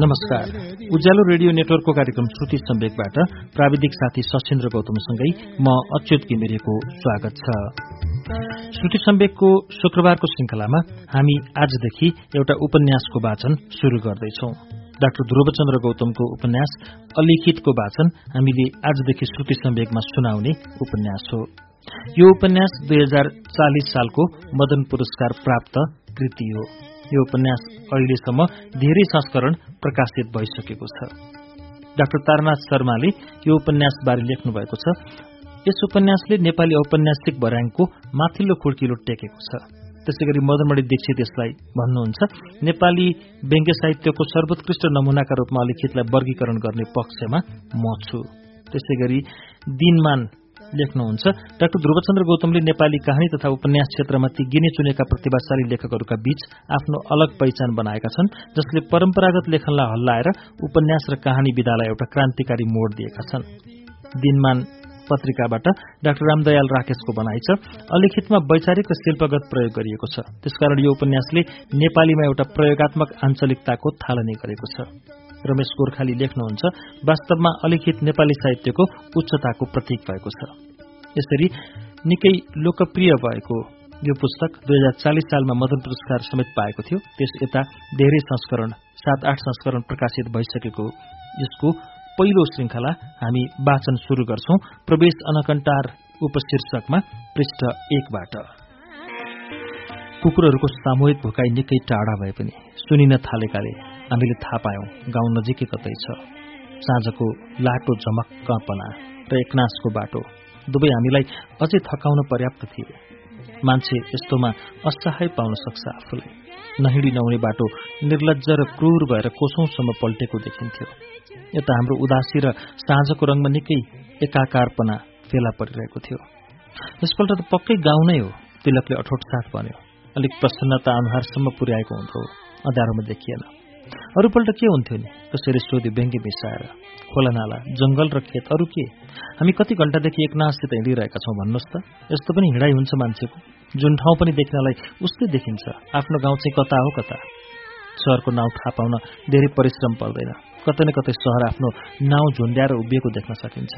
नमस्कार। उज्यालो रेडियो नेटवर्कको कार्यक्रम श्रुति सम्वेकबाट प्राविधिक साथी सशेन्द्र गौतमसँगै म अच्युत घिमिरेको स्वागत छ। श्रुति सम्वेकको शुक्रबारको श्रृंखलामा हामी आजदेखि एउटा उपन्यासको वाचन शुरू गर्दैछौ। डाक्टर ध्रुवचन्द्र गौतमको उपन्यास अलिखितको वाचन हामीले आजदेखि श्रुति सम्वेकमा सुनाउने उपन्यास हो। यो उपन्यास दुई हजार चालिस सालको मदन पुरस्कार प्राप्त कृति हो। यो उपन्यास अहिलेसम्म धेरै संस्करण प्रकाशित भइसकेको छ। डाक्टर तारनाथ शर्माले यो उपन्यासबारे लेख्नु भएको छ। यस उपन्यासले नेपाली औपन्यासिक भर्याङको माथिल्लो खुड्किलो टेकेको छ। त्यसै गरी मदनमणि दीक्षित यसलाई भन्नुहुन्छ नेपाली व्यङ्ग्य साहित्यको सर्वोत्कृष्ट नमूनाका रूपमा अलिखितलाई वर्गीकरण गर्ने पक्षमा म छु। त्यसै गरी दिनमान लेख्नुहुन्छ। डाक्टर ध्रुवचन्द्र गौतमले नेपाली कहानी तथा उपन्यास क्षेत्रमा ती गिने चुनेका प्रतिभाशाली लेखकहरूका बीच आफ्नो अलग पहिचान बनाएका छन् जसले परम्परागत लेखनलाई हल्लाएर उपन्यास र कहानी विधालाई एउटा क्रान्तिकारी मोड दिएका छन्। दिनमान पत्रिकाबाट डाक्टर रामदयाल राकेशको भनाइ छ अलिखितमा वैचारिक र शिल्पगत प्रयोग गरिएको छ। त्यसकारण यो उपन्यासले नेपालीमा एउटा प्रयोगत्मक आञ्चलिकताको थालनी गरेको छ। रमेश गोर्खाली लेख्नुहुन्छ वास्तवमा अलिखित नेपाली साहित्यको उच्चताको प्रतीक भएको छ। यसरी निकै लोकप्रिय भएको यो पुस्तक दुई हजार चालिस सालमा मदन पुरस्कार समेत पाएको थियो। त्यस यता धेरै संस्करण सात आठ संस्करण प्रकाशित भइसकेको यसको पहिलो श्रृंखला हामी वाचन शुरू गर्छौं। प्रवेश अनकन्टार उपशीर्षकमा पृष्ठ एकबाट। कुकुरहरूको सामूहिक भुकाई निकै टाढा भए पनि सुनिन थालेकाले हामीले थाहा पायौं गाउँ नजिकै कतै छ। साँझको लाटो झमक्कपना र एकनासको बाटो। दुवै हामीलाई अझै थकाउन पर्याप्त थिए मान्छे यस्तोमा असहाय पाउन सक्छ आफूलाई नहिडी नहुने बाटो निर्लज र क्रूर भएर कोसौंसम्म पल्टेको देखिन्थ्यो। यता हाम्रो उदासी र साँझको रङमा निकै एकाकारपना फेला परिरहेको थियो। यसपल्ट त पक्कै गाउँ नै हो तिलकले अठोट साथ भन्यो। अलिक प्रसन्नता अनुहारसम्म पुर्याएको हुन्थ्यो। अँध्यारोमा देखिएन। अरूपल्ट के हुन्थ्यो नि? कसैले सोध्यो व्यङ्ग्य मिसाएर खोला नाला जंगल र खेत अरू के? हामी कति घण्टादेखि एकनाससित हिँडिरहेका छौँ भन्नुहोस् त। यस्तो पनि हिँडाइ हुन्छ मान्छेको। जुन ठाउँ पनि देख्नलाई उस्तै देखिन्छ। आफ्नो गाउँ चाहिँ कता हो कता? सहरको नाउँ थाहा पाउन धेरै परिश्रम पर्दैन। कतै न कतै सहर आफ्नो नाउँ झुन्ड्याएर उभिएको देख्न सकिन्छ।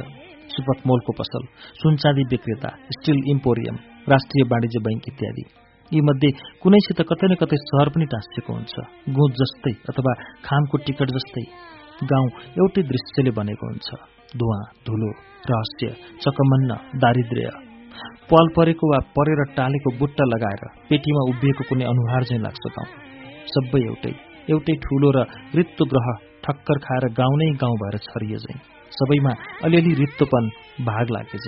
सुपक मोलको पसल सुनचाँदी विक्रेता स्टिल इम्पोरियम राष्ट्रिय वाणिज्य बैङ्क इत्यादि। यी मध्ये कुनैसित कतै न कतै सहर पनि टाँसिएको हुन्छ। गुँज जस्तै अथवा खामको टिकट जस्तै गाउँ एउटै दृश्यले बनेको हुन्छ। धुवा धुलो रहस्य चकमन्न दारिद्र्य। पल परेको वा परेर टालेको बुट्टा लगाएर पेटीमा उभिएको कुनै अनुहार चाहिँ लाग्छ गाउँ। सबै एउटै एउटै ठूलो र रित्तो ग्रह ठक्कर खाएर गाउँ नै गाउँ भएर छरिए चाहिँ सबैमा अलिअलि रित्तोपन भाग लागे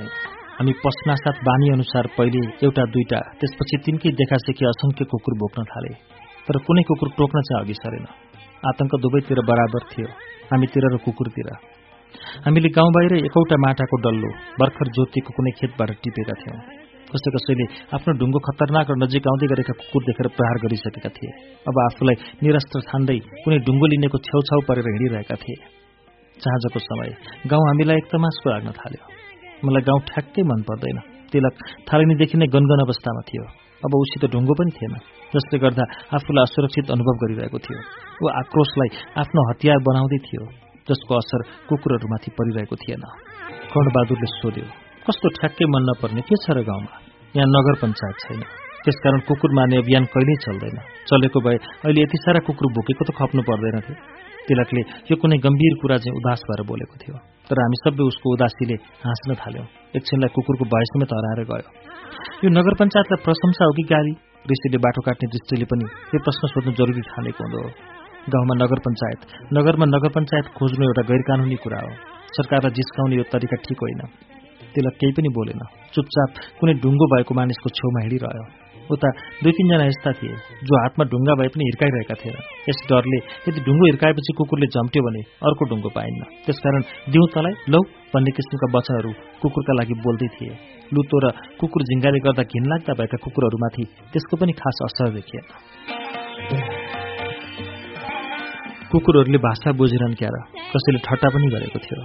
हामी पस्नासाथ बानी अनुसार पहिले एउटा दुईटा त्यसपछि तिनकै देखासेखी असंख्य कुकुर बोक्न थाले। तर कुनै कुकुर टोक्न चाहिँ अघि सरेन। आतंक दुवैतिर बराबर थियो हामीतिर र कुकुरतिर। हामीले गाउँ बाहिर एकौटा माटाको डल्लो भर्खर ज्योतिको कुनै खेतबाट टिपेका थियौँ। कसै कसैले आफ्नो ढुङ्गो खतरनाक र नजिक आउँदै गरेका कुकुर देखेर प्रहार गरिसकेका थिए। अब आफूलाई निरस्त्र ठान्दै कुनै ढुङ्गो लिनेको छेउछाउ परेर हिँडिरहेका थिए। चाँजको समय गाउँ हामीलाई एकदमासको लाग्न थाल्यो। मलाई गाउँ ठ्याक्कै मन पर्दैन। तिलक थालिनीदेखि नै गनगन अवस्थामा थियो। अब उसित ढुङ्गो पनि थिएन जसले गर्दा आफूलाई असुरक्षित अनुभव गरिरहेको थियो। ऊ आक्रोशलाई आफ्नो हतियार बनाउँदै थियो जसको असर कुकुरहरूमाथि परिरहेको थिएन। कर्णबहादुरले सोध्यो कस्तो ठ्याक्कै मन नपर्ने के छ र गाउँमा? यहाँ नगर पञ्चायत छैन। त्यसकारण कुकुर मार्ने अभियान कहिल्यै चल्दैन। चलेको भए अहिले यति सारा कुकुर बोकेको त खप्नु पर्दैन थियो। तिलकले यो कुनै गम्भीर कुरा चाहिँ उदास भएर बोलेको थियो। तर हामी सबै उसको उदासीले हाँस्न थाल्यौं। एकछिनलाई कुकुरको भयसम्म हराएर गयो। यो नगर पञ्चायतलाई प्रशंसा हो कि गाली? ऋषिले बाटो काट्ने दृष्टिले पनि यो प्रश्न सोध्नु जरुरी ठानेको हुँदो हो। गाउँमा नगर पञ्चायत। नगरमा नगर पञ्चायत खोज्नु एउटा गैर कानुनी कुरा हो। सरकारलाई जिस्काउने यो तरिका ठिक होइन। तिलक केही पनि बोलेन। चुपचाप कुनै ढुङ्गो भएको मानिसको छेउमा हिँडिरह्यो। उता दुई तिनजना यस्ता थिए जो हातमा ढुङ्गा भए पनि हिर्काइरहेका थिएन। यस डरले यदि ढुङ्गो हिर्काएपछि कुकुरले झम्ट्यो भने अर्को ढुङ्गो पाइन्न। त्यसकारण दिउँ तलाई लौ भन्ने किसिमका बच्चाहरू कुकुरका लागि बोल्दै थिए। लुतो र कुकुर झिङ्गाले गर्दा घिनलाग्दा भएका कुकुरहरूमाथि त्यसको पनि खास असर देखिएन। कुकुरहरूले भाषा बुझेनन् क्यार। कसैले ठट्टा पनि गरेको थियो।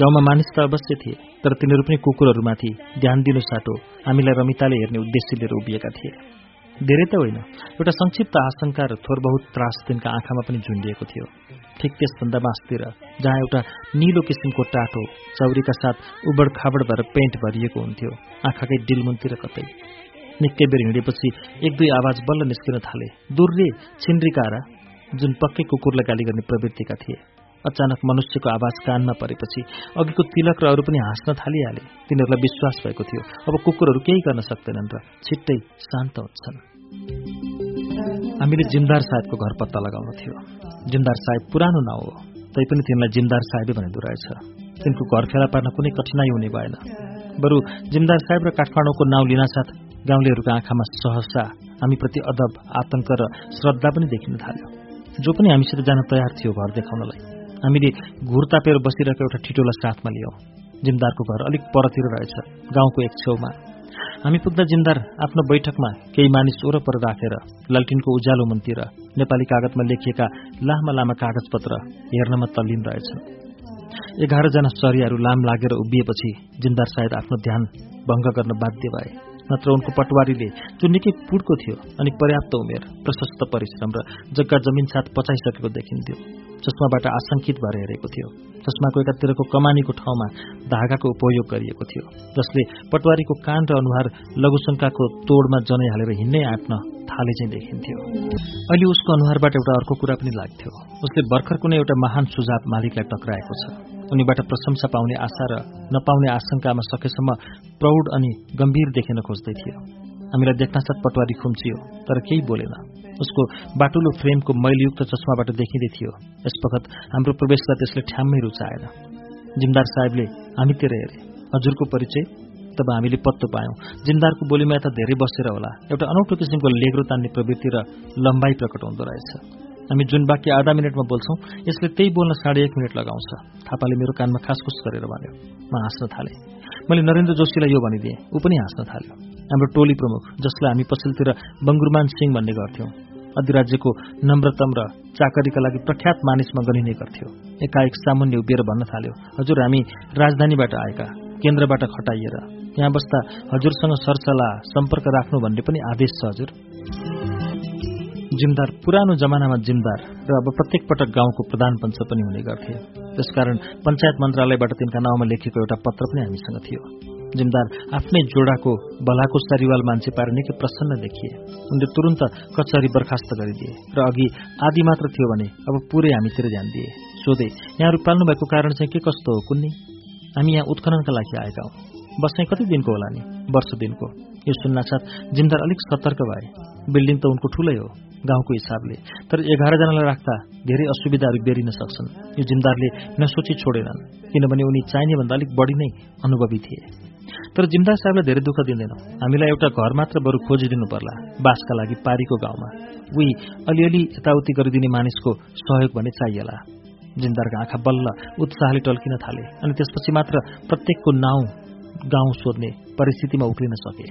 गाउँमा मानिस त अवश्य थिए तर तिनीहरू पनि कुकुरहरूमाथि ध्यान दिनु साटो हामीलाई रमिताले हेर्ने उद्देश्य लिएर उभिएका थिए। धेरै त होइन एउटा संक्षिप्त आशंका र थोर बहुत त्रास तिनका आँखामा पनि झुन्डिएको थियो। ठिक त्यसभन्दा बाँसतिर जहाँ एउटा निलो किसिमको टाटो चौरीका साथ उबड खाबड भएर पेन्ट भरिएको हुन्थ्यो आँखाकै डिलमुनतिर कतै। निकै बेर हिँडेपछि एक दुई आवाज बल्ल निस्किन थाले दुर्रे छिन्रिकारा जुन पक्कै कुकुरलाई गाली गर्ने प्रवृत्तिका थिए। अचानक मनुष्यको आवाज कानमा परेपछि अघिको तिलक र अरू पनि हाँस्न थालिहाले। तिनीहरूलाई विश्वास भएको थियो अब कुकुरहरू केही गर्न सक्दैनन् र छिट्टै शान्त हुन्छन्। हामीले जिमदार साहेबको घर पत्ता लगाउनु थियो। जिमदार साहेब पुरानो नाउँ हो तैपनि तिनलाई जिमदार साहेबै भनिँदो रहेछ तिनको घर फेला पार्न कुनै कठिनाई हुने भएन। बरु जिमदार साहेब र काठमाडौँको नाउँ लिनासाथ गाउँलेहरूको आँखामा सहसा हामीप्रति अदब आतंक र श्रद्धा पनि देखिन थाल्यो। जो पनि हामीसित जान तयार थियो घर देखाउनलाई। हामीले घुर तापेर बसिरहेको एउटा ठिटोलाई साथमा लियौँ। जिमदारको घर अलिक परतिर रहेछ गाउँको एक छेउमा। हामी पुग्दा जिमदार आफ्नो बैठकमा केही मानिस वरपर राखेर लल्टिनको उज्यालो मुनतिर नेपाली कागजमा लेखिएका लामा लामा कागजपत्र हेर्नमा तल्लीन रहेछन्। एघारजना सरियाहरू लाम लागेर उभिएपछि जिमदार सायद आफ्नो ध्यान भङ्ग गर्न बाध्य भए। नत्र उनको पटवारीले जो निकै पुड्को थियो अनि पर्याप्त उमेर प्रशस्त परिश्रम र जग्गा जमिन साथ पचाइसकेको देखिन्थ्यो चस्माबाट आशंकित भएर हेरेको थियो चस्माको एकातिरको कमानीको ठाउँमा धागाको उपयोग गरिएको थियो जसले पटवारीको कान र अनुहार लघुशङ्काको तोडमा जनै हालेर हिँड्नै आँट्न थाले चाहिँ देखिन्थ्यो। अहिले उसको अनुहारबाट एउटा अर्को कुरा पनि लाग्थ्यो उसले भर्खर कुनै एउटा महान सुझाव मालिकलाई टक्राएको छ। उनीबाट प्रशंसा पाउने आशा र नपाउने आशंकामा सकेसम्म प्रौढ अनि गम्भीर देखिन खोज्दै थियो। हामीलाई देख्नासाथ पटवारी खुम्चियो तर केही बोलेन। उसको बाटुलो फ्रेमको मैलयुक्त चस्माबाट देखिँदै थियो। यसपखत हाम्रो प्रवेशलाई त्यसले ठ्याम्मै रुचाएन। जिमदार साहेबले हामीतिर हेरे। हजुरको परिचय? तब हामीले पत्तो पायौं। जिमदारको बोलीमा यता धेरै बसेर होला। एउटा अनौठो किसिमको लेग्रो तान्ने प्रवृत्ति र लम्बाइ प्रकट हुँदो रहेछ। हामी जुन वाक्य आधा मिनटमा बोल्छौं यसले त्यही बोल्न साढे एक मिनट लगाउँछ। थापाले मेरो कानमा खासखुस गरेर भन्यो म हाँस्न थालेँ। मैले नरेन्द्र जोशीलाई यो भनिदिएँ ऊ पनि हाँस्न थाल्यो। हाम्रो टोली प्रमुख जसलाई हामी पछिल्लोतिर बङ्गुरमान सिंह भन्ने गर्थ्यौं अधिराज्यको नम्रतम र चाकरीका लागि प्रख्यात मानिसमा गनिने गर्थ्यो। एकाएक सामुन्य उभिएर भन्न थाल्यो हजुर हामी राजधानीबाट आएका केन्द्रबाट खटाइएर। त्यहाँ बस्दा हजुरसँग सरसल्लाह सम्पर्क राख्नु भन्ने पनि आदेश छ हजुर। जिमदार पुरानो जमानामा जिमदार र अब प्रत्येक पटक गाउँको प्रधान पञ्च पनि हुने गर्थे। त्यसकारण पञ्चायत मन्त्रालयबाट तिनका नाउँमा लेखिएको एउटा पत्र पनि हामीसँग थियो। जिमदार आफ्नै जोडाको भलाको सरिवाल मान्छे पाएर निकै प्रसन्न देखिए। उनले तुरन्त कचहरी बर्खास्त गरिदिए र अघि आदि मात्र थियो भने अब पुरै हामीतिर ध्यान दिए। सोधे यहाँहरू पाल्नु भएको कारण चाहिँ के कस्तो हो कुन्नी? हामी यहाँ उत्खननका लागि आएका हौ। बस्ने कति दिनको होला नि? वर्ष दिनको। यो सुन्नासाथ जिमदार अलिक सतर्क भए। बिल्डिङ त उनको ठुलै हो। गाउँको हिसाबले। तर एघारजनालाई राख्दा धेरै असुविधाहरू बेरिन सक्छन्। यो जिमदारले नसोची छोडेनन् किनभने उनी चाहिने भन्दा अलिक बढी नै अनुभवी थिए। तर जिमदार साहबलाई धेरै दुःख दिँदैनौ। हामीलाई एउटा घर मात्र बरु खोजिदिनु पर्ला बासका लागि पारीको गाउँमा। उही अलिअलि यताउति गरिदिने मानिसको सहयोग भने चाहिएला। जिमदारका आँखा बल्ल उत्साहले टल्किन थाले अनि त्यसपछि मात्र प्रत्येकको नाउँ गाउँ सोध्ने परिस्थितिमा उक्लिन सके।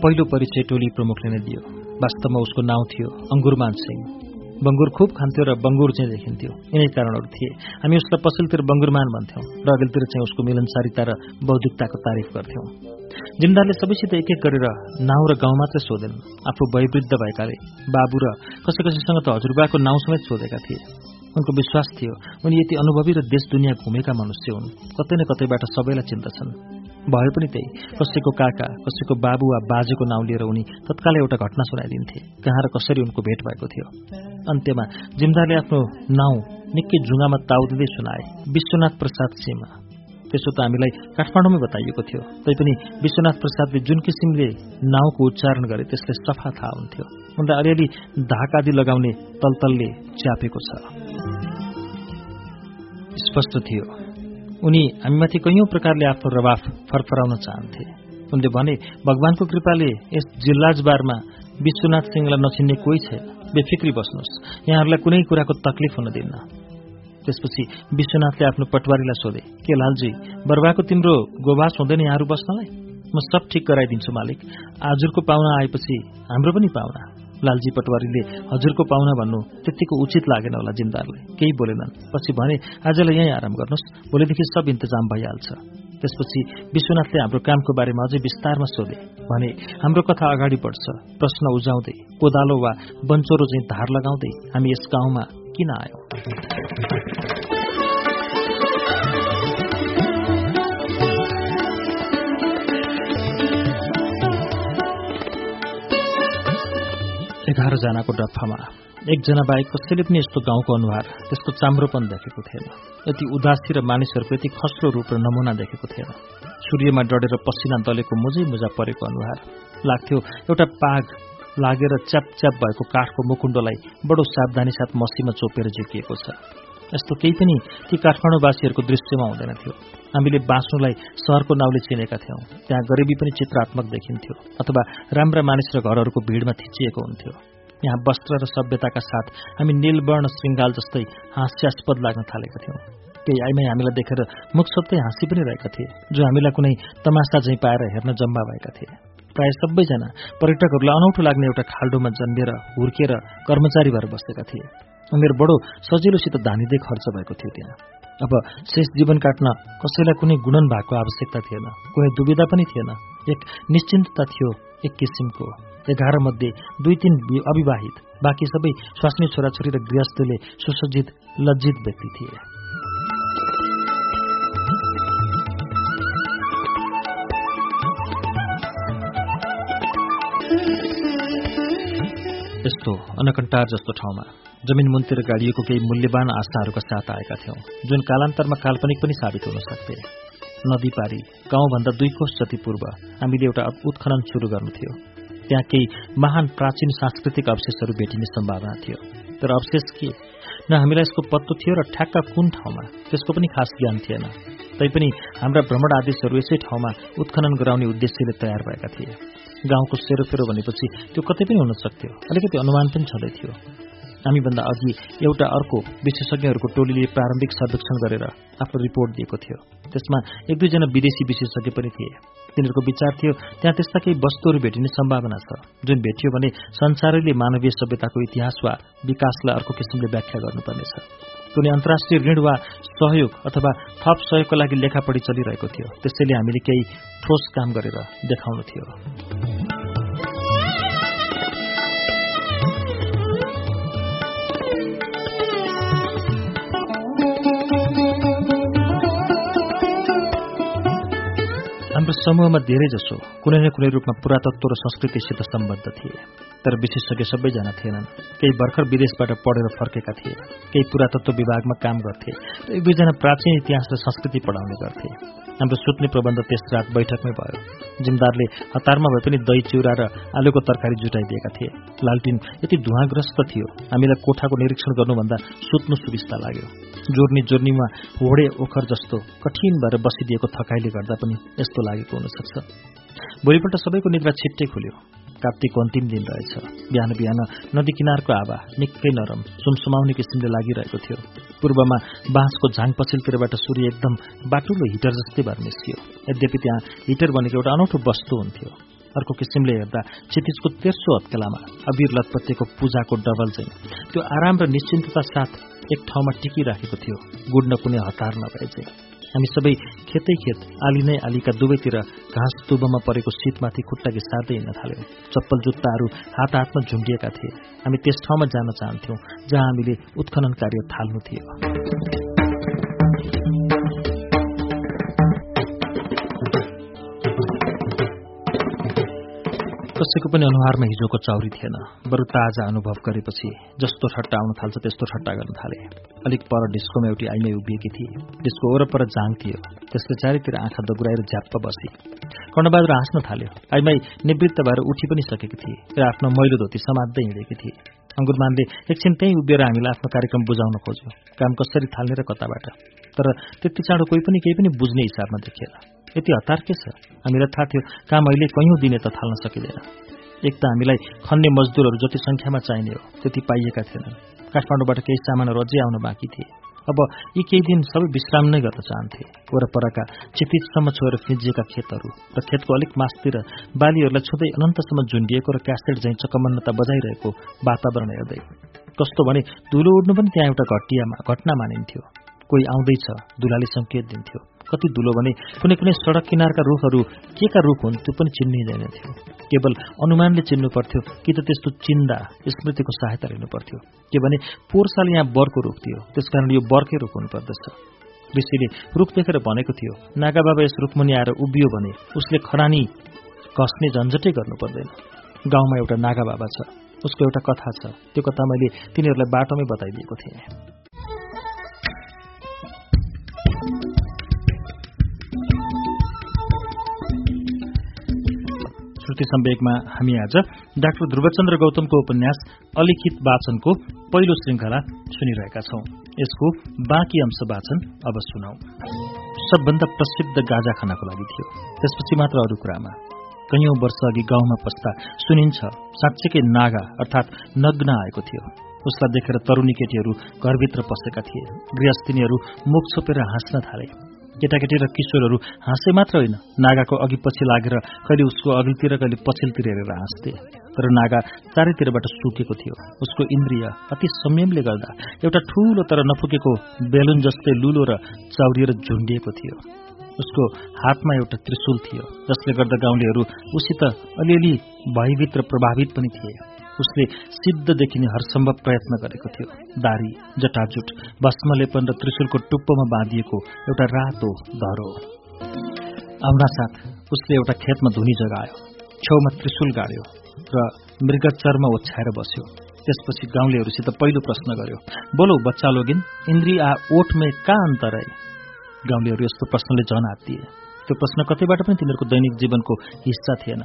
पहिलो परिचय टोली प्रमुखले नै दियो। वास्तवमा उसको नाउँ थियो अङ्गुरमान सिंह। बङ्गुर खुब खान्थ्यो र बङ्गुर चाहिँ देखिन्थ्यो। यिनै कारणहरू थिए। हामी उसलाई पछिल्लोतिर बङ्गुरमान भन्थ्यौँ र अघिल्तिर चाहिँ उसको मिलनसारिता र बौद्धिकताको तारिफ गर्थ्यौँ। जिमदारले सबैसित एक एक गरेर नाउँ र गाउँ मात्रै सोधेन। आफू वयोवृद्ध भएकाले बाबु र कसै कसैसँग त हजुरबाको नाउँ समेत सोधेका थिए। उनको विश्वास थियो उनी यति अनुभवी र देश दुनियाँ घुमेका मनुष्य हुन्। कतै न कतैबाट सबैलाई चिन्दछन्। भए पनि त्यही। कसैको काका कसैको बाबु वा बाजेको नाउँ लिएर उनी तत्कालै एउटा घटना सुनाइदिन्थे कहाँ र कसरी उनको भेट भएको थियो। अन्त्यमा जिमदारले आफ्नो नाउँ निकै जुङ्गामा ताउदिँदै सुनाए विश्वनाथ प्रसाद सीमा त्यसो त हामीलाई काठमाडौँमै बताइएको थियो तैपनि विश्वनाथ प्रसादले जुन किसिमले नाउँको उच्चारण गरे त्यसले सफा थाहा हुन्थ्यो। उनलाई अलिअलि धाक आदि लगाउने तलतलले च्यापेको छ। स्पष्ट थियो उनी हामीमाथि कैयौं प्रकारले आफ्नो रवाफ फरफराउन चाहन्थे। उनले भने भगवानको कृपाले यस जिल्लाजबारमा विश्वनाथ सिंहलाई नचिन्ने कोही छैन। बेफिक्री बस्नुहोस्। यहाँहरूलाई कुनै कुराको तकलिफ हुन दिन्न। त्यसपछि विश्वनाथले आफ्नो पटवारीलाई सोधे के लालजी बर्बाको तिम्रो गोबास हुँदैन यहाँहरू बस्नलाई? म सब ठिक गराइदिन्छु मालिक। आजुरको पाहुना आएपछि हाम्रो पनि पाहुना। लालजी पटवारीले हजुरको पाहुना भन्नु त्यतिको उचित लागेन होला जिमदारले। केही बोलेनन्। पछि भने आजलाई यहीँ आराम गर्नुहोस्। भोलिदेखि सब इन्तजाम भइहाल्छ। त्यसपछि विश्वनाथले हाम्रो कामको बारेमा अझै विस्तारमा सोधे। भने हाम्रो कथा अगाडि बढ्छ। प्रश्न उजाउँदै कोदालो वा बन्चोरो चाहिँ धार लगाउँदै हामी यस गाउँमा किन आयौं? एघारजनाको डफामा एकजना बाहेक कसैले पनि यस्तो गाउँको अनुहार त्यसको चाम्रोपन देखेको थिएन। यति उदासी र मानिसहरूको यति खस्रो रूप र नमुना देखेको थिएन। सूर्यमा डढेर पसिना दलेको मुजै मुजा परेको अनुहार। लाग्थ्यो एउटा पाग लागेर च्याप च्याप भएको काठको मुकुण्डलाई बडो सावधानी साथ मसीमा चोपेर झिकिएको छ। यस्तो केही पनि ती काठमाडौँवासीहरूको दृश्यमा हुँदैन थियो। हामीले बाँच्नुलाई सहरको नाउँले चिनेका थियौँ। त्यहाँ गरिबी पनि चित्रात्मक देखिन्थ्यो अथवा राम्रा मानिस र घरहरूको भिडमा थिचिएको हुन्थ्यो। यहाँ वस्त्र र सभ्यताका साथ हामी नीलवर्ण श्रृङ्गाल जस्तै हास्यास्पद लाग्न थालेका थियौँ। केही आइमै हामीलाई देखेर मुख सोध्दै हाँसी पनि रहेका थिए जो हामीलाई कुनै तमासा झैँ पाएर हेर्न जम्मा भएका थिए। प्राय सबैजना पर्यटकहरूलाई अनौठो लाग्ने एउटा खाल्डोमा जन्मेर हुर्केर कर्मचारी भएर बसेका थिए। उनीहरू बडो सजिलोसित धानिँदै खर्च भएको थियो त्यहाँ। अब शेष जीवन काट्न कसैलाई कुनै गुणन भएको आवश्यकता थिएन कुनै दुविधा पनि थिएन। एक निश्चिन्तता थियो एक किसिमको। एघार मध्ये दुई तीन अविवाहित। बाँकी सबै स्वास्नी छोराछोरी र गृहस्थले सुसज्जित लज्जित व्यक्ति थिए। यस्तो अनकन्टार जस्तो ठाउँमा जमिन मुन्तिर गाडिएको केही मूल्यवान आस्थाहरूका साथ आएका थियौं जुन कालान्तरमा काल्पनिक पनि साबित हुन सक्थे। नदी पारी गाउँभन्दा दुई कोष जति पूर्व हामीले एउटा उत्खनन सुरु गर्नु थियो। त्यहाँ केही महान प्राचीन सांस्कृतिक अवशेषहरू भेटिने सम्भावना थियो। तर अवशेष के? न हामीलाई यसको पत्तो थियो र ठ्याक्क कुन ठाउँमा? त्यसको पनि खास ज्ञान थिएन। तैपनि हाम्रा भ्रमण आदेशहरू यसै ठाउँमा उत्खनन गराउने उद्देश्यले तयार भएका थिए। गाउँको सेरोफेरो भनेपछि त्यो कतै पनि हुन सक्थ्यो। अलिकति अनुमान पनि छँदै थियो। हामीभन्दा अघि एउटा अर्को विशेषज्ञहरूको टोलीले प्रारम्भिक सर्वेक्षण गरेर आफ्नो रिपोर्ट दिएको थियो। त्यसमा एक दुईजना विदेशी विशेषज्ञ पनि थिए। तिनीहरूको विचार थियो त्यहाँ त्यस्ता केही वस्तुहरू भेटिने सम्भावना छ। जुन भेटियो भने संसारैले मानवीय सभ्यताको इतिहास वा विकासलाई अर्को किसिमले व्याख्या गर्नुपर्नेछ। कुनै अन्तर्राष्ट्रिय ऋण वा सहयोग अथवा थप सहयोगको लागि लेखापढी चलिरहेको थियो। त्यसैले हामीले केही ठोस काम गरेर देखाउनु थियो। हाम्रो समूहमा धेरैजसो कुनै न कुनै रूपमा पुरातत्व र संस्कृतिसित सम्बद्ध थिए। तर विशेषज्ञ सबैजना थिएनन् केही भर्खर विदेशबाट पढेर फर्केका थिए। केही पुरातत्व विभागमा काम गर्थे। र एक दुईजना प्राचीन इतिहास र संस्कृति पढाउने गर्थे। हाम्रो सुत्ने प्रबन्ध त्यस रात बैठकमै भयो। जिमदारले हतारमा भए पनि दही चिउरा र आलुको तरकारी जुटाइदिएका थिए। लालटिन यति धुवाग्रस्त थियो। हामीलाई कोठाको निरीक्षण गर्नुभन्दा सुत्नु सुविस्ता लाग्यो। जोर्नी जोर्नीमा होडे ओखर जस्तो कठिन भएर बसिदिएको थकाइले गर्दा पनि यस्तो लागेको हुनसक्छ। भोलिपल्ट सबैको निद्रा छिट्टै खुल्यो। कार्तिकको अन्तिम दिन रहेछ। बिहान बिहान नदी किनारको हावा निकै नरम सुमसुमाउने किसिमले लागिरहेको थियो। पूर्वमा बाँसको झाङ पछिल्तिरबाट सूर्य एकदम बाटुलो हिटर जस्तै भएर निस्कियो। यद्यपि त्यहाँ हिटर भनेको एउटा अनौठो वस्तु हुन्थ्यो। अर्को किसिमले हेर्दा क्षितिजको तेर्सो हत्केलामा अबिर लतपत्तेको पूजाको डबल चाहिँ त्यो आराम र निश्चिन्तता साथ एक ठाउँमा टिकिराखेको थियो। गुड्न कुनै हतार नभए चाहिँ हामी सबै खेतै खेत आली नै आलीका दुवैतिर घाँस तुबमा परेको शीतमाथि खुट्टा घिसार्दै हिँड्न थाल्यौं चप्पल जुत्ताहरू हात हातमा झुन्डिएका थिए। हामी त्यस ठाउँमा जान चाहन्थ्यौं जहाँ हामीले उत्खनन कार्य थाल्नु थियो। कसैको पनि अनुहारमा हिजोको चौरी थिएन। बरु ताजा अनुभव गरेपछि जस्तो ठट्टा आउन थाल्छ त्यस्तो ठट्टा गर्न थाले। अलिक पर डिस्कोमा एउटी आइमै उभिएकी थिए। डिस्को वरपर जाङ थियो। त्यसले चारैतिर आँखा दगुराएर झ्याप्प बसी। कर्णबहादुर हाँस्न थाल्यो। आइमाई निवृत्त भएर उठी पनि सकेकी थिए र आफ्नो मैलो धोती समात्दै हिँडेकी थिए। अङ्गुरमानले एकछिन त्यहीँ उभिएर हामीलाई आफ्नो कार्यक्रम बुझाउन खोज्यो। काम कसरी थाल्ने र कताबाट? तर त्यति चाँडो कोही पनि केही पनि बुझ्ने हिसाबमा देखिएन यति हतार के छ? हामीलाई थाहा थियो काम अहिले कैयौँ दिने त थाल्न सकिँदैन। एक त हामीलाई खन्ने मजदुरहरू जति संख्यामा चाहिने हो त्यति पाइएका थिएनन्। काठमाडौँबाट केही सामानहरू अझै आउन बाँकी थिए। अब यी केही दिन सबै विश्राम नै गर्न चाहन्थे। वरपरका चितिजसम्म छोएर फिजिएका खेतहरू र खेतको अलिक मासतिर बालीहरूलाई छुँदै अनन्तसम्म झुन्डिएको र क्यासेट झैँ चकमन्नता बजाइरहेको वातावरण हेर्दै। कस्तो भने धुलो उड्नु पनि त्यहाँ एउटा घटियामा घटना मानिन्थ्यो। कोही आउँदैछ दुलाले सङ्केत दिन्थ्यो। कति दुलो भने कुनै कुनै सडक किनारका रुखहरू के का रुख हुन् त्यो पनि चिन्निँदैन थियो। केवल अनुमानले चिन्नु पर्थ्यो कि त त्यस्तो चिन्दा स्मृतिको सहायता लिनु पर्थ्यो। के भने साल यहाँ बरको रुख थियो त्यसकारण यो बर्कै रुख हुनुपर्दछ ऋषिले रुख देखेर भनेको थियो नागा बाबा यस रुखमुनि आएर उभियो भने उसले खरानी कस्ने झन्झटै गर्नु पर्दैन। गाउँमा एउटा नागा बाबा छ उसको एउटा कथा छ त्यो कथा मैले तिनीहरूलाई बाटोमै बताइदिएको थिएँ। श्रुति सम्वेकमा हामी आज डाक्टर ध्रुवचन्द्र गौतमको उपन्यास अलिखित वाचनको पहिलो श्रृङ्खला सुनिरहेका छौं। यसको बाँकी अंश वाचन अब सुनौ। सबभन्दा प्रसिद्ध गाजा खानाको लागि थियो। त्यसपछि मात्र अरू कुरामा। कैयौं वर्ष अघि गाउँमा पस्दा सुनिन्छ साँच्चीकै नागा अर्थात नग्न आएको थियो। उसलाई देखेर तरुणी केटीहरू घरभित्र पसेका थिए। गृहस्थिनीहरू मुख छोपेर हाँस्न थाले। केटाकेटी र किशोरहरू हाँसे मात्र होइन। नागाको अघि पछि लागेर कहिले उसको अघिल्तिर कहिले पछिल्तिर हेरेर हाँस्थे। तर नागा चारैतिरबाट सुकेको थियो। उसको इन्द्रिय अति संयमले गर्दा एउटा ठूलो तर नफुकेको बेलुन जस्तै लुलो र चाउरिएर झुन्डिएको थियो। उसको हातमा एउटा त्रिशूल थियो जसले गर्दा गाउँलेहरू उसित अलिअलि भयभीत र प्रभावित पनि थिए। उसले सिद्ध देखिने हरसम्भव प्रयत्न गरेको थियो। दारी जटाजुट भस्मलेपन र त्रिशुलको टुप्पोमा बाँधिएको एउटा रातो धरो। आउना साथ उसले एउटा खेतमा धुनी जगायो छेउमा त्रिशुल गाड्यो र मृगचरमा ओछ्याएर बस्यो। त्यसपछि गाउँलेहरूसित पहिलो प्रश्न गर्यो बोलो बच्चा लोगिन इन्द्री आ ओठमे का अन्तर है? गाउँलेहरू यस्तो प्रश्नले झन दिए त्यो प्रश्न कतैबाट पनि तिनीहरूको दैनिक जीवनको हिस्सा थिएन।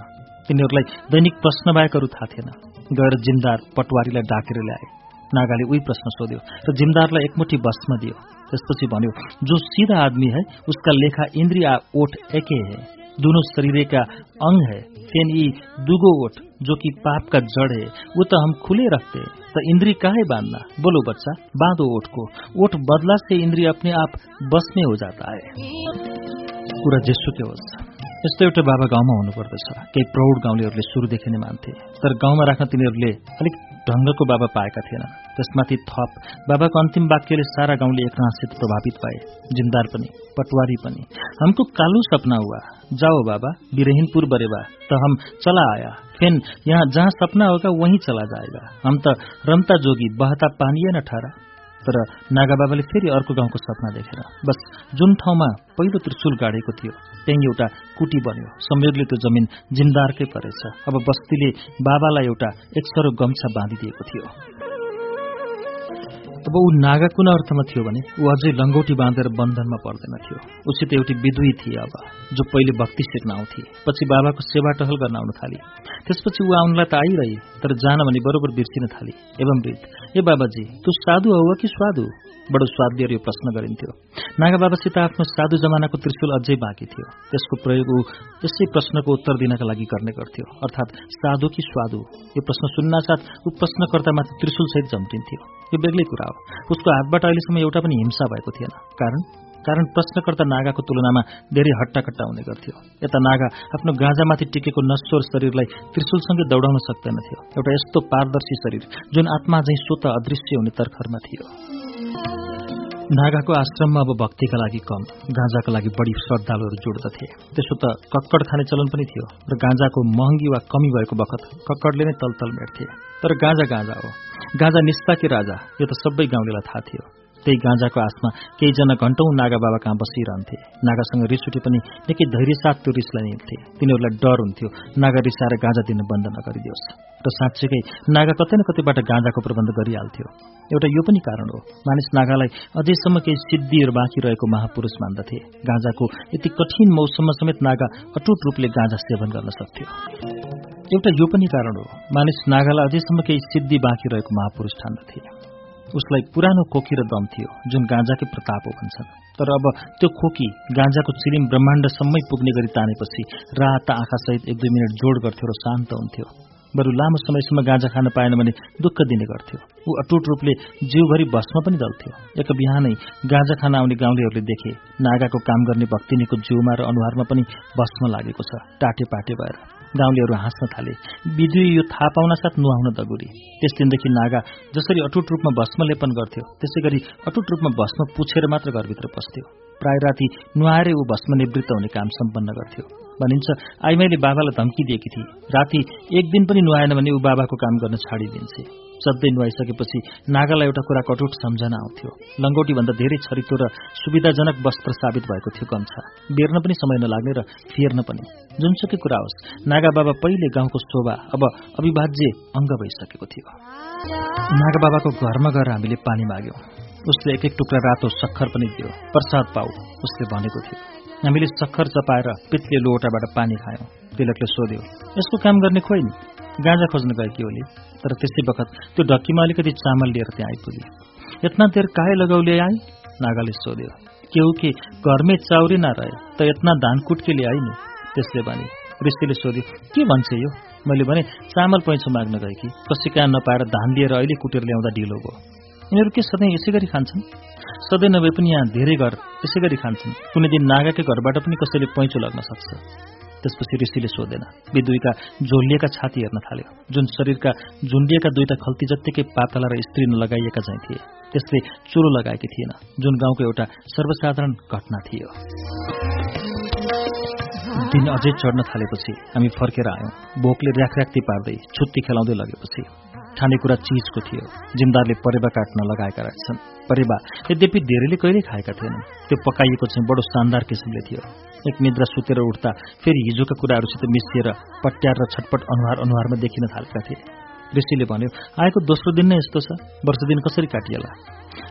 तिनीहरूलाई दैनिक प्रश्न बाहेकहरू थाहा थिएन। गएर जिमदार पटवारीलाई डाकेर ल्याए नागाले उही प्रश्न सोध्यो र जिमदारलाई एकमुठी भस्म दियो। त्यसपछि भन्यो जो सीधा आदमी है उसका लेखा इन्द्रिया ओठ एके है। दोनों शरीर का अंग है। फेन ई दुगो ओठ जो कि पाप का जड़ है। वो तो हम खुले रखते तो इंद्री काहे बांधना? बोलो बच्चा बांधो ओठ को ओठ बदला से इंद्री अपने आप बस हो जाता है। कुरा जेसुकै होस्। यस्तो एउटा बाबा गाउँमा हुनुपर्दछ। केही प्रौढ गाउँलेहरूले सुरुदेखि नै मान्थे तर गाउँमा राख्न तिनीहरूले अलिक ढङ्गको बाबा पाएका थिएनन् त्यसमाथि थप बाबाको अन्तिम वाक्यले सारा गाउँले एकनाथसित प्रभावित पाए जिमदार पनि पटवारी पनि। हमको कालु सपना हुआ। जाओ बाबा बिरहिनपुर बरेबा त हम चला आया। फेन यहाँ जहाँ सपना होगा वहीं चला जाएगा। हम त रमता जोगी बहता पानी न ठहरा। तर नागा बाबाले फेरि अर्को गाउँको सपना देखेर बस जुन ठाउँमा पहिलो त्रिशुल गाडेको थियो त्यही एउटा कुटी बन्यो। संयोगले त्यो जमिन जिन्दारकै परेछ। अब बस्तीले बाबालाई एउटा एकसरो गम्छा बाँधिदिएको थियो। अब ऊ नागा कुन अर्थमा थियो भने ऊ अझै लङ्गौटी बाँधेर बन्धनमा पर्दैन थियो। उसित एउटी विधुई थिए अब जो पहिले भक्ति सिक्न आउँथे पछि बाबाको सेवा टहल गर्न आउन थाली। त्यसपछि ऊ आउनलाई त आइरहे तर जान भने बरोबर बिर्सिन थाली एवं वृद्ध ए बाबाजी तु साधु हौ कि स्वादु बडो स्वाद लिएर यो प्रश्न गरिन्थ्यो नागा बाबासित आफ्नो साधु जमानाको त्रिशुल अझै बाँकी थियो त्यसको प्रयोग ऊ यसै प्रश्नको उत्तर दिनका लागि गर्ने गर्थ्यो अर्थात् साधु कि स्वादु यो प्रश्न सुन्नासाथ ऊ प्रश्नकर्तामाथि त्रिशुलसहित जम्टिन्थ्यो यो बेग्लै कुरा हो उसको हातबाट अहिलेसम्म एउटा पनि हिंसा भएको थिएन कारण कारण प्रश्नकर्ता नागाको तुलनामा धेरै हट्टाकट्टा हुने गर्थ्यो। यता नागा आफ्नो गाँजामाथि टिकेको नश्वर शरीरलाई त्रिशुलसँगै दौडाउन सक्दैनथ्यो एउटा यस्तो पारदर्शी शरीर जुन आत्मा झैं स्वत अदृश्य हुने तर्खरमा थियो। नागाको आश्रममा अब भक्तिका लागि कम गाँजाका लागि बढी श्रद्धालुहरू जुड्दथे त्यसो त कक्कड खाने चलन पनि थियो र गाँजाको महँगी वा कमी भएको बखत कक्कडले नै तलतल मेट्थे। तर गाँजा गाँजा हो। गाँजा निस्ता कि राजा यो त सबै गाउँलेलाई थाहा थियो। त्यही गाँजाको आसमा केहीजना घण्टौं नागा बाबा कहाँ बसिरहन्थे नागासँग रिस पनि निकै धैर्य साथ त्यो रिसलाई निल्थे। तिनीहरूलाई डर हुन्थ्यो नागा रिसाएर गाँजा दिन बन्द नगरिदियोस्। र साँच्चीकै नागा कतै न कतैबाट गाँजाको प्रबन्ध गरिहाल्थ्यो। एउटा यो पनि कारण हो मानिस नागालाई अझैसम्म केही सिद्धिहरू बाँकी रहेको महापुरुष मान्दथे। गाँजाको यति कठिन मौसममा समेत नागा अटुट रूपले गाँजा सेवन गर्न सक्थ्यो। एउटा यो पनि कारण हो मानिस नागालाई अझैसम्म केही सिद्धि बाँकी रहेको महापुरुष ठान्दथे। उसलाई पुरानो खोकी र दम थियो जुन गाँजाकै प्रताप हो भन्छन् तर अब त्यो खोकी गाँजाको चिलिम ब्रह्माण्डसम्मै पुग्ने गरी तानेपछि रात आँखासहित एक दुई मिनट जोड गर्थ्यो र शान्त हुन्थ्यो। बरु लामो समयसम्म गाँजा खान पाएन भने दुःख दिने गर्थ्यो। ऊ अटुट रूपले जिउभरि बस्न पनि दल्थ्यो। एक बिहानै गाँजा खान आउने गाउँलेहरूले देखे नागाको काम गर्ने भक्तिनीको जिउमा र अनुहारमा पनि भस्म लागेको छ टाटे पाटे भएर। गाउँलेहरू हाँस्न थाले। विजुली यो थाहा पाउन साथ नुहाउन दगुरी। त्यस दिनदेखि नागा जसरी अटुट रूपमा भस्म लेपन गर्थ्यो त्यसै गरी अटुट रूपमा भस्म पुछेर मात्र घरभित्र पस्थ्यो। प्राय राति नुहाएरै ऊ भस्म निवृत्त हुने काम सम्पन्न गर्थ्यो। भनिन्छ आई मैले बाबालाई धम्की दिएकी थिए। राति एक दिन पनि नुहाएन भने ऊ बाबाको काम गर्न छाडिदिन्छे। सधैँ नुहाइसकेपछि नागालाई एउटा कुरा कटुट सम्झना आउँथ्यो। लङ्गोटीभन्दा धेरै छरितो र सुविधाजनक वस्त्र साबित भएको थियो कम्छा। बेर्न पनि समय नलाग्ने र फेर्न पनि। जुनसुकै कुरा होस् नागा बाबा पहिले गाउँको शोभा अब अविभाज्य अङ्ग भइसकेको थियो। नागा बाबाको घरमा गएर हामीले पानी माग्यौं। उसले एक एक टुक्रा रातो सक्खर पनि दियो। प्रसाद पाऊ उसले भनेको थियो। हामीले सक्खर चपाएर पित्ले लोटाबाट पानी खायौं। तिलकले सोध्यो यसको काम गर्ने खोइ नि गाँजा खोज्न गए कि ओली। तर त्यसै बखत त्यो ढक्कीमा अलिकति चामल लिएर त्यहाँ आइपुग्यो यत्ना देर काहे लगाउले आई? नागाले सोध्यो केहु के घरमै चाउरी नरहे त यत्ना धान कुटके ल्याइ नि? त्यसले भने ऋषिले सोध्यो के भन्छ यो? मैले भने चामल पैँचो माग्न गए कि कसै कहाँ नपाएर धान लिएर अहिले कुटेर ल्याउँदा ढिलो भयो। यिनीहरू के सधैँ यसै गरी खान्छन्? सधैँ नभए पनि यहाँ धेरै घर यसै गरी खान्छन्। कुनै दिन नागाकै घरबाट पनि कसैले पैँचो लाग्न सक्छ। त्यसपछि ऋषिले सोधेन विदुईका झोलिएका छाती हेर्न थाल्यो। जुन शरीरका झुन्डिएका दुईटा खल्ती जत्तिकै पातला र स्त्री नलगाइएका चाहिँ थिए त्यसले चुरो लगाएकी थिएन जुन गाउँको एउटा सर्वसाधारण घटना थियो। दिन अझै चढ्न थालेपछि हामी फर्केर आयौं। भोकले र्याखर्याक्ती पार्दै छुत्ती खेलाउँदै लगेपछि खानेकुरा चिजको थियो। जिमदारले परेवा काट्न लगाएका रहेछन्। परेवा यद्यपि धेरैले कहिल्यै खाएका थिएनन्। त्यो पकाइएको चाहिँ बडो शानदार किसिमले थियो। एक निद्रा सुतेर उठ्दा फेरि हिजोका कुराहरूसित मिसिएर पट्यार र छटपट अनुहार अनुहारमा देखिन थालेका थिए। ऋषिले भन्यो आएको दोस्रो दिन नै यस्तो छ। वर्ष दिन कसरी काटिएला?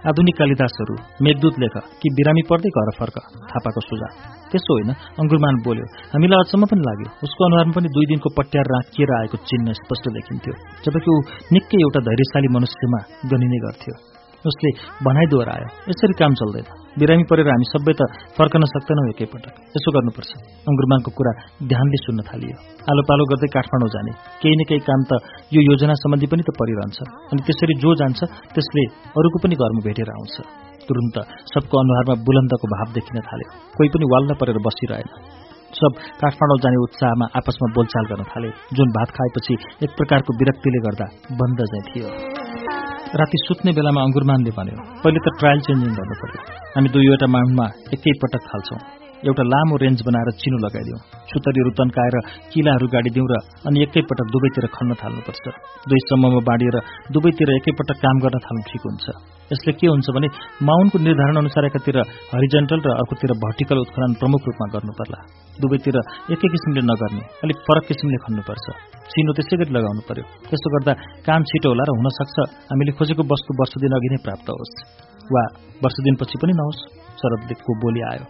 आधुनिक कालिदासहरू मेघदूत लेख कि बिरामी पर्दै घर फर्क। थापाको सुझा त्यसो होइन अङ्गुरमान बोल्यो हामीलाई अचम्म पनि लाग्यो। उसको अनुहारमा पनि दुई दिनको पट्यार राखिएर आएको चिन्ह स्पष्ट देखिन्थ्यो जबकि ऊ निकै एउटा धैर्यशाली मनुष्यमा गनिने गर्थ्यो। उसले भनाइ दोहोऱ्यायो यसरी काम चल्दैन बिरामी परेर हामी सबै त फर्कन सक्दैनौँ एकैपटक यसो गर्नुपर्छ। अङ्गुरमानको कुरा ध्यानले सुन्न थालियो। आलो पालो गर्दै काठमाडौँ जाने। केही न केही काम त यो योजना सम्बन्धी पनि त परिरहन्छ। अनि त्यसरी जो जान्छ त्यसले अरूको पनि घरमा भेटेर आउँछ। तुरन्त सबको अनुहारमा बुलन्दको भाव देखिन थाल्यो। कोही पनि वाल्न परेर बसिरहेन। सब काठमाडौँ जाने उत्साहमा आपसमा बोलचाल गर्न थाले। जुन भात खाएपछि एक प्रकारको विरक्तिले गर्दा बन्द चाहिँ थियो। राति सुत्ने बेलामा अङ्गुरमानले भन्यो पहिले त ट्रायल चेन्जिङ गर्नु पर्यो हामी दुईवटा माउन्टमा एकैपटक खाल्छौँ एउटा लामो रेन्ज बनाएर चिनो लगाइदिउँ। छुतरीहरू तन्काएर किलाहरू गाडिदिउँ र अनि एकैपटक दुवैतिर खन्न थाल्नुपर्छ। दुई समूहमा बाँडिएर दुवैतिर एकैपटक काम गर्न थाल्नु ठिक हुन्छ। यसले के हुन्छ भने माउन्टको निर्धारण अनुसार एकातिर हरिजेन्टल र अर्कोतिर भर्टिकल उत्खनन प्रमुख रूपमा गर्नु पर्ला। दुवैतिर एकै किसिमले नगर्ने अलिक फरक किसिमले खन्नुपर्छ। चिनो त्यसै गरी लगाउनु पर्यो। त्यसो गर्दा काम छिटो होला र हुनसक्छ। हामीले खोजेको वस्तु वर्ष दिन अघि नै प्राप्त होस् वा वर्ष दिनपछि पनि नहोस् शरदको बोली आयो।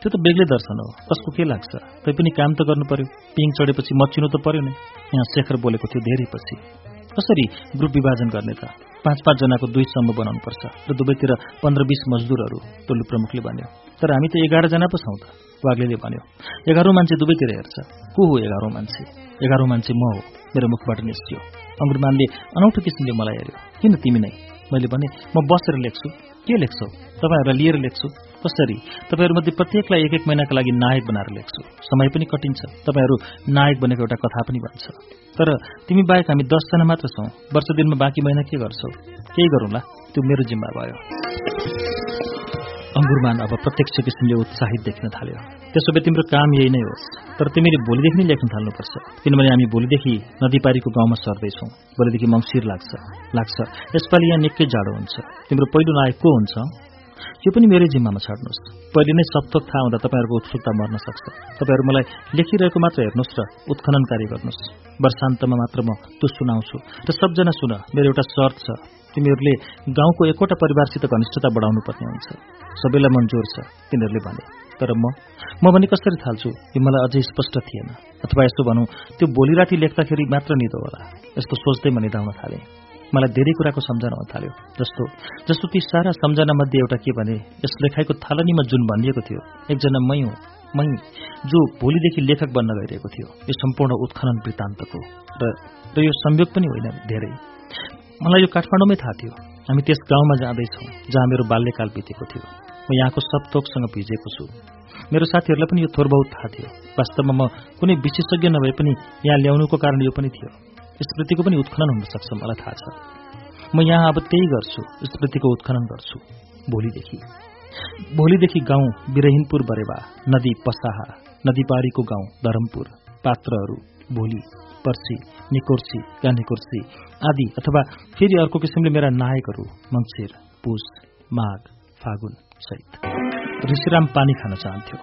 त्यो त बेग्लै दर्शन हो। कसको के लाग्छ? तै पनि काम त गर्नु पर्यो। पिङ चढेपछि मचिनु त पर्यो नै। यहाँ शेखर बोलेको थियो धेरै पछि। कसरी ग्रुप विभाजन गर्ने त? पाँच पाँचजनाको दुई समूह बनाउनुपर्छ र दुवैतिर पन्ध्र बिस मजदुरहरू टोली प्रमुखले भन्यो। तर हामी त एघारजना पो छौँ त वाग्ले भन्यो। एघारौँ मान्छे दुवैतिर हेर्छ। को हो एघारौँ मान्छे? एघारौँ मान्छे म हो मेरो मुखबाट निस्कियो। अङ्ग्रमानले अनौठो किसिमले मलाई हेऱ्यो। किन तिमी नै? मैले भने म बसेर लेख्छु। के लेख्छौ? तपाईँहरूलाई लिएर लेख्छु। कसरी तपाईँहरूमध्ये प्रत्येकलाई एक एक महिनाका लागि नायक बनाएर लेख्छु। समय पनि कटिन्छ तपाईँहरू नायक बनेको एउटा कथा पनि भन्छ। तर तिमी बाहेक हामी दसजना मात्र छौँ। वर्ष दिनमा बाँकी महिना के गर्छौ? केही गरौँला? त्यो मेरो जिम्मा भयो। अङ्गुरमान अब प्रत्यक्ष किसिमले उत्साहित देख्न थाल्यो। त्यसो भए तिम्रो काम यही नै होस्। तर तिमीले भोलिदेखि नै लेख्न थाल्नुपर्छ। किनभने हामी भोलिदेखि नदीपारीको गाउँमा सर्दैछौँ। भोलिदेखि मङ्सिर लाग्छ। लाग्छ। यसपालि यहाँ निकै जाडो हुन्छ। तिम्रो पहिलो नायक को हुन्छ? यो पनि मेरै जिम्मामा छाड्नुहोस्। पहिले नै सप्तोक थाहा हुँदा तपाईँहरूको उत्सुकता मर्न सक्छ। तपाईँहरू मलाई लेखिरहेको मात्र हेर्नुहोस् र उत्खनन कार्य गर्नुहोस्। वर्षान्तमा मात्र म त्यो सुनाउँछु। र सबजना सुन मेरो एउटा शर्त छ। तिमीहरूले गाउँको एकवटा परिवारसित घनिष्ठता बढाउनु पर्ने हुन्छ। सबैलाई मन्जुर छ तिनीहरूले भने। तर म म भने कसरी थाल्छु? यो मलाई अझै स्पष्ट थिएन। अथवा यस्तो भनौँ त्यो भोलि राति लेख्दाखेरि मात्र निदो होला। यस्तो सोच्दै म निधाउन थालेँ। मलाई धेरै कुराको सम्झना हुन थाल्यो जस्तो जस्तो ती सारा सम्झना मध्ये एउटा के भने यस लेखाइको थालनीमा जुन भनिएको थियो एकजना मै मै जो भोलिदेखि लेखक बन्न गइरहेको थियो यो सम्पूर्ण उत्खनन वृत्तान्तको। र यो संयोग पनि होइन धेरै। मलाई यो काठमाडौँमै थाहा थियो। हामी त्यस गाउँमा जाँदैछौँ जहाँ मेरो बाल्यकाल बितेको थियो। म यहाँको सब थोकसँग भिजेको छु। मेरो साथीहरूलाई पनि यो थोर बहुत थाहा थियो। वास्तवमा म कुनै विशेषज्ञ नभए पनि यहाँ ल्याउनुको कारण यो पनि थियो। स्मृतिको पनि उत्खनन हुन सक्छ मलाई थाहा छ। म यहाँ अब त्यही गर्छु स्मृतिको उत्खनन गर्छु। भोलिदेखि। भोलिदेखि गाउँ बिरहिनपुर बरेवा नदी पसाहा नदीपारीको गाउँ धरमपुर पात्रहरू भोलि पर्सी निकोर्सी गानेकोर्सी आदि अथवा फेरि अर्को किसिमले मेरा नायकहरू मङ्सिर पुस माघ फागुन सहित। ऋषिराम पानी खान चाहन्थ्यो।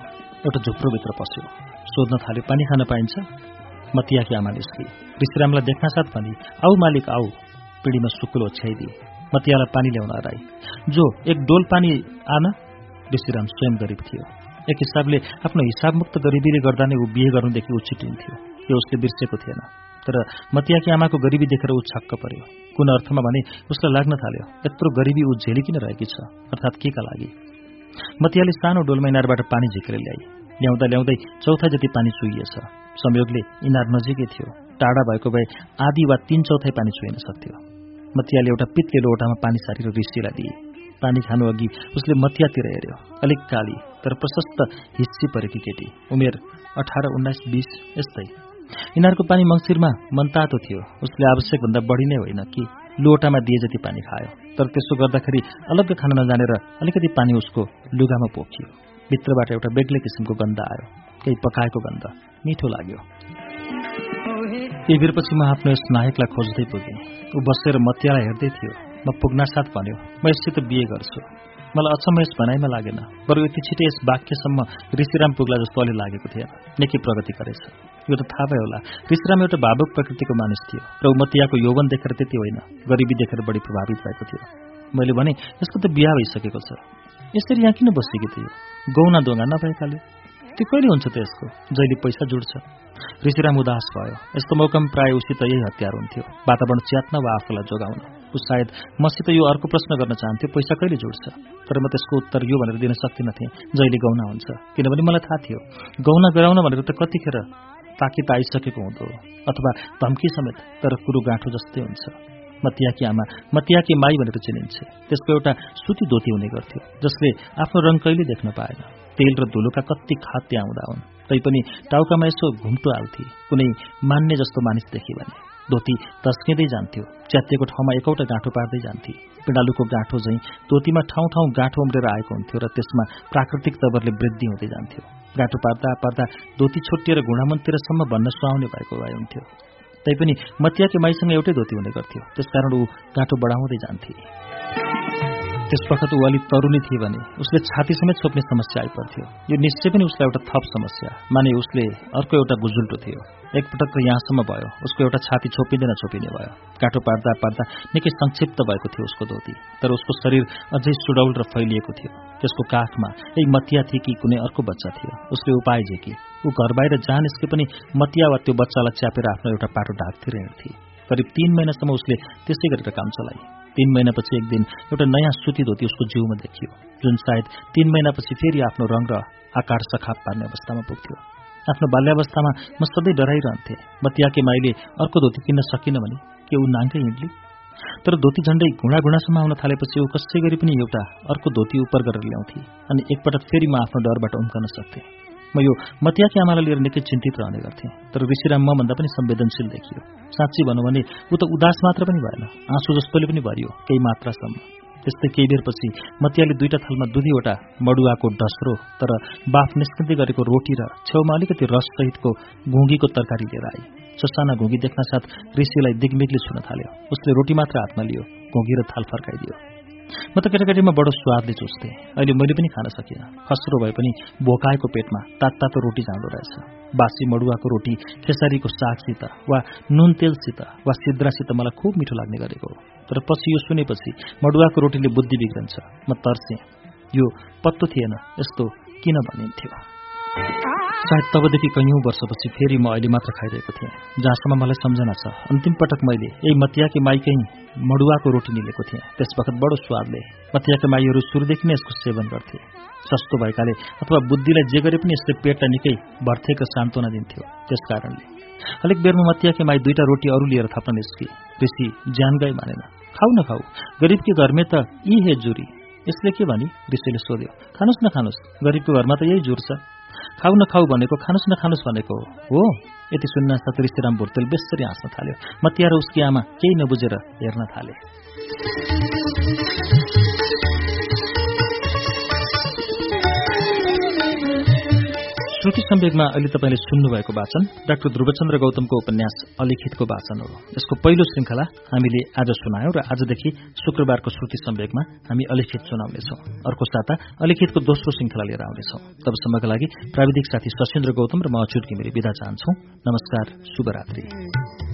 एउटा झुप्रोभित्र पस्यो। सोध्न थाल्यो पानी खान पाइन्छ? मतियाकी आमा निस्के ऋषिरामलाई देख्न साथ भनी आऊ मालिक आऊ पिँढीमा सुकुलो ओछ्याइदिए मतियालाई पानी ल्याउन हराई। जो एक डोल पानी आन ऋषिराम स्वयं गरिब थियो। एक हिसाबले आफ्नो हिसाबमुक्त गरिबीले गर्दा नै ऊ बिहे गर्नुदेखि उछिटिन्थ्यो यो उसले बिर्सेको थिएन। तर मतियाकी आमाको गरिबी देखेर ऊ छक्क पर्यो। कुन अर्थमा भने उसलाई लाग्न थाल्यो यत्रो गरिबी ऊ झेली किन रहेकी छ? अर्थात् के का लागि? मतियाले सानो डोलमा इनारबाट पानी झिकेर ल्याए ल्याउँदा ल्याउँदै चौथा जति पानी चुइएछ संयोगले इनार नजिकै थियो। टाढा भएको भए आधी वा तीन चौथाइ पानी चुइन सक्थ्यो। मतियाले एउटा पित्ले लोटामा पानी सारेर ऋषिलाई दिए। पानी खानु अघि उसले मतियातिर हेऱ्यो। अलिक काली तर प्रशस्त हिस्सी परेकी केटी। उमेर अठार उन्नाइस बिस यस्तै। यिनीहरूको पानी मङ्सिरमा मनतातो थियो। उसले आवश्यकभन्दा बढी नै होइन कि लोटामा दिए जति पानी खायो। तर त्यसो गर्दाखेरि अलग्ग खान नजानेर अलिकति पानी उसको लुगामा पोखियो। भित्रबाट एउटा बेग्लै किसिमको गन्ध आयो। केही पकाएको गन्ध। मिठो लाग्यो। केही बेरपछि म आफ्नो यस नायकलाई खोज्दै पुगेँ। ऊ बसेर मतियालाई हेर्दै थियो। म पुग्नासाथ भन्यो म यससित बिहे गर्छु। मलाई अचम्म यस भनाइमा लागेन। बरु यति छिटै यस वाक्यसम्म ऋषिराम पुग्ला जस्तो अलि लागेको थिएन। निकै प्रगति गरेछ। यो त थाहा भयो होला। ऋषिराम एउटा भावुक प्रकृतिको मानिस थियो र उमतियाको यौवन देखेर त्यति होइन। गरिबी देखेर बढी प्रभावित भएको थियो। मैले भने यसको त बिहा भइसकेको छ। यसरी यहाँ किन बसेकी थियो? गौना दोङ्गा नभएकाले। त्यो कहिले हुन्छ त यसको? जहिले पैसा जुड्छ ऋषिराम उदास भयो। यस्तो मौकामा प्राय उसित यही हतियार हुन्थ्यो। वातावरण च्यात्न वा आफूलाई जोगाउन। ऊ सायद मसित यो अर्को प्रश्न गर्न चाहन्थ्यो पैसा कहिले जुड्छ तर म त्यसको उत्तर यो भनेर दिन सक्दिनँ जहिले गौना हुन्छ। किनभने मलाई थाहा थियो गौना गराउन भनेर त कतिखेर ताकित आइसकेको हुँदो अथवा धम्की समेत तर कुरो गाँठो जस्तै हुन्छ। मतियाकी आमा मतियाकी माई भनेर चिनिन्छ। त्यसको एउटा सुती धोती हुने गर्थ्यो जसले आफ्नो रङ कहिले देख्न पाएन। तेल र धुलोका कति खाद्य आउँदा हुन् तैपनि टाउकामा यसो घुम्टो हाल्थे कुनै मान्ने जस्तो मानिस देखि भने। धोती तस्किँदै जान्थ्यो च्यातिएको ठाउँमा एकौटा गाँठो पार्दै जान्थे। पिँडालुको गाँठो झैँ धोतीमा ठाउँ ठाउँ गाँठो उम्रेर आएको हुन्थ्यो र त्यसमा प्राकृतिक तवरले वृद्धि हुँदै जान्थ्यो। गाँठो पार्दा पार्दा धोती छोटिएर घुँडामनतिरसम्म भन्न सुहाउने भएको भए हुन्थ्यो। तैपनि मतियाकी माईसँग एउटै धोती हुने गर्थ्यो। त्यसकारण ऊ गाँठो बढाउँदै जान्थे। त्यसपखत ऊ अलिक तरुणी थिए भने उसले छाती समेत छोप्ने समस्या आइपर्थ्यो। यो निश्चय पनि उसलाई एउटा थप समस्या माने उसले अर्को एउटा गुजुल्टो थियो। एकपटक यहाँसम्म भयो उसको एउटा छाती छोपिँदै नछोपिने भयो। काठो पार्दा पार्दा निकै संक्षिप्त भएको थियो उसको धोती तर उसको शरीर अझै सुडौल र फैलिएको थियो। त्यसको काखमा यही मतिया थिए कि कुनै अर्को बच्चा थियो। उसले उपाय जे कि ऊ घर बाहिर जहाँ निस्के पनि मतिया वा त्यो बच्चालाई च्यापेर आफ्नो एउटा पाटो ढाकतिर हिँड्थे करिब तीन महिनासम्म उसले त्यसै गरेर काम चलाए तीन महिनापछि एक दिन एउटा नयाँ सुती धोती उसको जिउमा देखियो जुन सायद तीन महिनापछि फेरि आफ्नो रङ र आकार सखाप पार्ने अवस्थामा पुग्थ्यो। आफ्नो बाल्यावस्थामा म सधैँ डराइरहन्थेँ मतियाके माईले अर्को धोती किन्न सकिन भने के ऊ नाङ्कै हिँड्ली? तर धोती झण्डै घुँडा घुँडासम्म आउन थालेपछि ऊ कसै गरी पनि एउटा अर्को धोती उपर गरेर ल्याउँथे अनि एकपटक फेरि म आफ्नो डरबाट उम्कन सक्थेँ। म यो मतियाकी आमालाई लिएर निकै चिन्तित रहने गर्थेँ तर ऋषिराम मभन्दा पनि संवेदनशील देखियो। साँच्ची भनौँ भने ऊ त उदास मात्र पनि भएन आँसु जस्तोले पनि भरियो केही मात्रासम्म। त्यस्तै केही बेरपछि मतियाले दुईटा थालमा दुधीवटा मडुवाको डस्रो तर बाफ निस्किँदै गरेको रोटी र छेउमा अलिकति रससहितको घुँगीको तरकारी लिएर आए। ससाना घुँगी देख्न साथ ऋषिलाई दिग्मिग्ली छुन थाल्यो। उसले रोटी मात्र हातमा लियो घुँगी र थाल फर्काइदियो। म त केटाकेटीमा बडो स्वादले चुस्थेँ अहिले मैले पनि खान सकिनँ। खस्रो भए पनि भोकाएको पेटमा तात तातो रोटी जाँदो रहेछ। बासी मडुवाको रोटी खेसारीको सागसित वा नुन तेलसित वा सिद्रासित मलाई खुब मिठो लाग्ने गरेको हो। तर पछि यो सुनेपछि मडुवाको रोटीले बुद्धि बिग्रन्छ। म तर्सेँ। यो पत्तो थिएन यस्तो किन भनिन्थ्यो? सायद तबदेखि कैयौँ वर्षपछि फेरि म अहिले मात्र खाइरहेको थिएँ जहाँसम्म मलाई सम्झना छ। अन्तिम पटक मैले यही मतियाकी माइकै मडुवाको रोटी निलेको थिएँ। त्यस वखत बडो स्वादले मतियाका माईहरू सुरुदेखि नै यसको सेवन गर्थे। सस्तो भएकाले अथवा बुद्धिलाई जे गरे पनि यसले पेटलाई निकै भर्थेको सान्त्वना दिन्थ्यो। त्यस कारणले अलिक बेरमा मतियाकी माई दुईटा रोटी अरू लिएर थप्न निस्की। ऋषि ज्यान गई मानेन। खाऊ न खाऊ गरिबकी घरमै त यी हे जुरी। यसले के भनी? ऋषिले सोध्यो। खानुस् न खानुस् गरिबको घरमा त यही जुर छ। खाउ न खाऊ भनेको खानुस् न खानुस् भनेको हो। यति सुन्न साथ ऋषिराम भुर्तेल बेसरी हाँस्न थाल्यो। मतिया र उसकी आमा केही नबुझेर हेर्न थाले। श्रुति सम्वेकमा अहिले तपाईँले सुन्नुभएको वाचन डाक्टर ध्रुवचन्द्र गौतमको उपन्यास अलिखितको वाचन हो यसको पहिलो श्रृङ्खला हामीले आज सुनायौं र आजदेखि शुक्रबारको श्रुति सम्वेकमा हामी अलिखित सुनाउनेछौ। अर्को साता अलिखितको दोस्रो श्रृङ्खला लिएर आउनेछौ। तबसम्मका लागि प्राविधिक साथी सशेन्द्र गौतम र म अच्युत घिमिरे विदा चाहन्छौ। नमस्कार शुभरात्री।